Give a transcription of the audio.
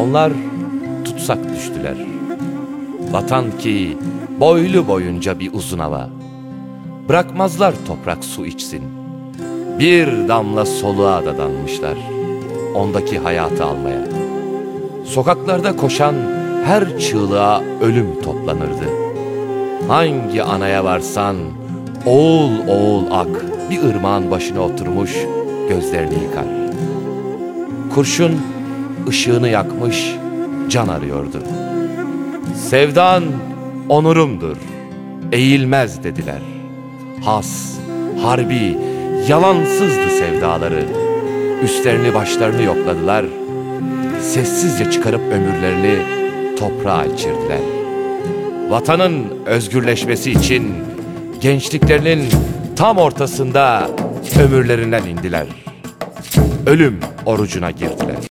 Onlar tutsak düştüler. Vatan ki boylu boyunca bir uzun hava. Bırakmazlar toprak su içsin. Bir damla soluğa da danmışlar. Ondaki hayatı almaya. Sokaklarda koşan her çığlığa ölüm toplanırdı. Hangi anaya varsan oğul oğul ak bir ırmağın başına oturmuş gözlerini yıkar. Kurşun ışığını yakmış can arıyordu. Sevdan onurumdur, eğilmez dediler. Has, harbi, yalansızdı sevdaları. Üstlerini başlarını yokladılar. Sessizce çıkarıp ömürlerini toprağa içirdiler. Vatanın özgürleşmesi için gençliklerinin tam ortasında ömürlerinden indiler. Ölüm orucuna girdiler.